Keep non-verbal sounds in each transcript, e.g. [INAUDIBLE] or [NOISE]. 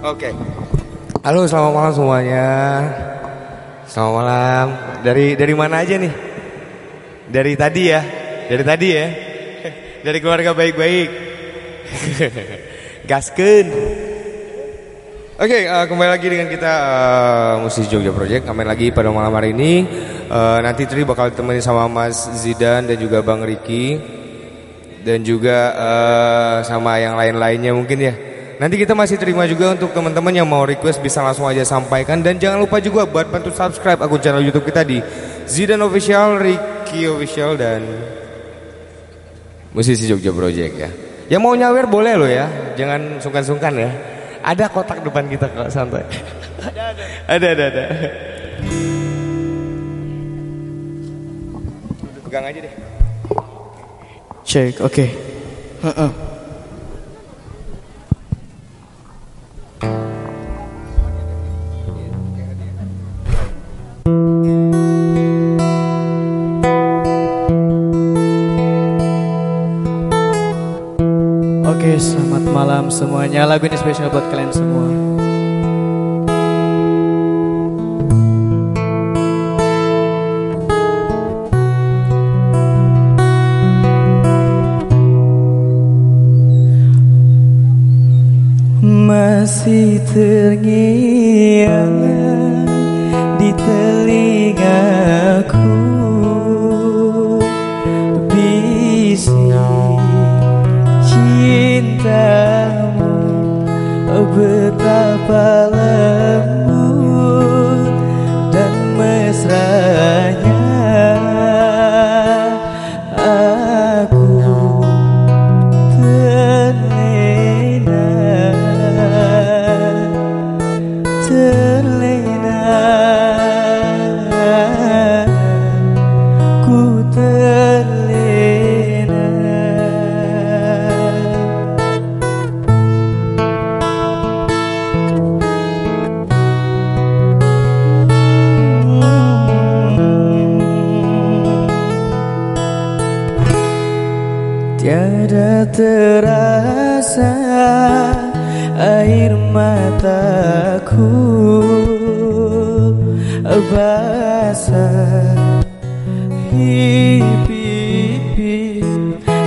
Oke. Halo, selamat malam semuanya. Selamat malam. Dari dari mana aja nih? Dari tadi ya. Dari tadi ya. [LAUGHS] Dari keluarga baik-baik. [LAUGHS] Gaskeun. Oke, eh, kembali lagi dengan kita eh, musisi Jogja Project. Kembali lagi pada malam hari ini. Eh, nanti Tri bakal ditemani sama Mas Zidan dan juga Bang Riki dan juga eh, sama yang lain-lainnya mungkin ya. Nanti kita masih terima juga untuk teman-teman yang mau request bisa langsung aja sampaikan dan jangan lupa juga buat bantu subscribe akun channel YouTube kita di Zidan Official, Ricky Official dan musisi Jogja Project ya. Yang mau nyawer boleh loh ya, jangan sungkan-sungkan ya. Ada kotak depan kita kok santai. Ada ada. ada ada ada. Pegang aja deh. Cek, oke. Heeh. Oke, selamat malam semuanya. Lagu ini spesial buat kalian semua. Masih terngiang di telingaku Betapa lembut dan mesranya terasa air mataku basah. Pipi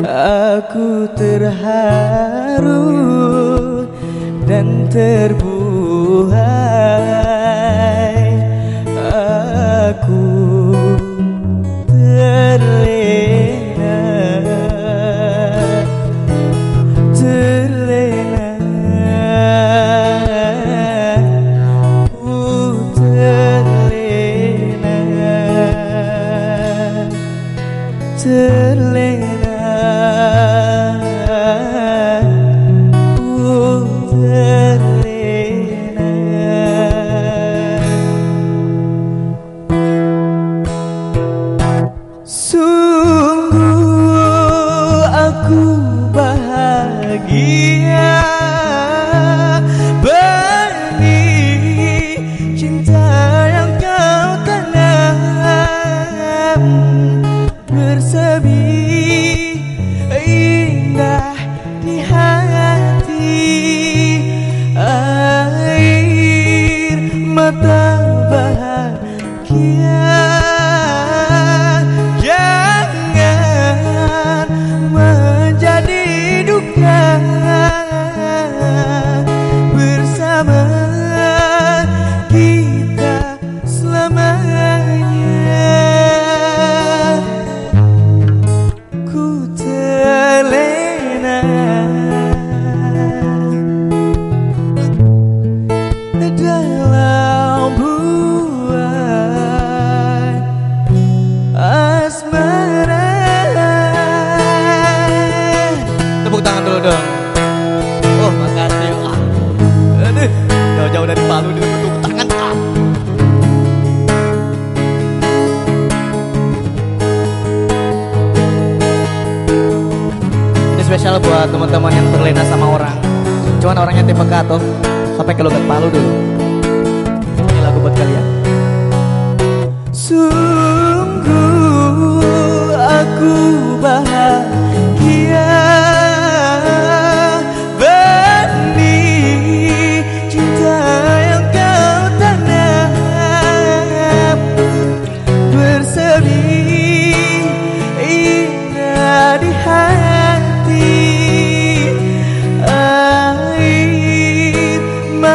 aku terharu dan terbuai aku bahagia. Benih cinta yang kau tanam. Bersemi indah di hati. Air mata spesial buat teman-teman yang terlena sama orang. Cuman orangnya tipe kato sampai ke logat Palu dulu.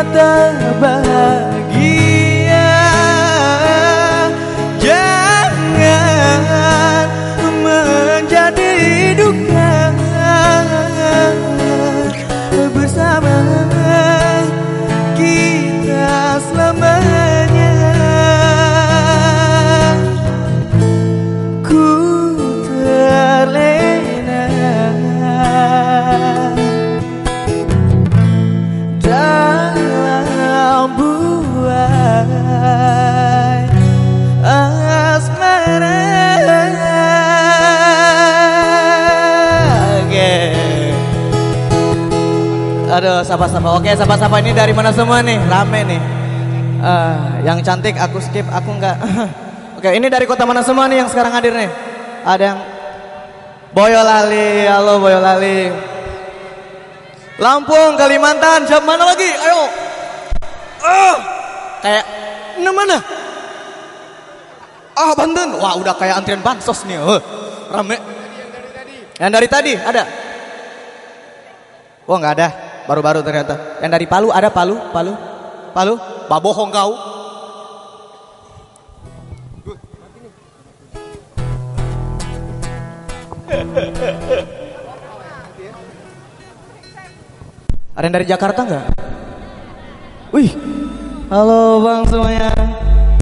nada Aduh, sapa-sapa. Oke, sapa-sapa ini dari mana semua nih? Rame nih. Eh, yang cantik aku skip, aku enggak. [LAUGHS] Oke, ini dari kota mana semua nih yang sekarang hadir nih? Ada yang Boyolali, halo Boyolali. Lampung, Kalimantan, siapa mana lagi? Ayo. Ah, kayak ini mana? Ah, Banten. Wah, udah kayak antrian bansos nih. Uh, rame. Yang dari tadi ada? Oh, nggak ada. Baru-baru ternyata. Yang dari Palu ada Palu, Palu, Palu. Babohong kau. Ada yang dari Jakarta nggak? Wih, halo bang semuanya.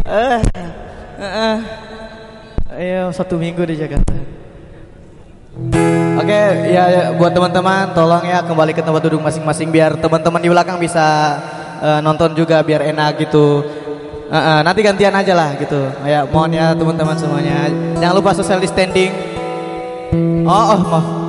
Eh, eh, eh. Ayo satu minggu di Jakarta. Oke, ya, ya buat teman-teman tolong ya kembali ke tempat duduk masing-masing biar teman-teman di belakang bisa eh, nonton juga biar enak gitu. Eh, eh, nanti gantian aja lah gitu. Ya mohon ya teman-teman semuanya. Jangan lupa social distancing. Oh, oh, maaf.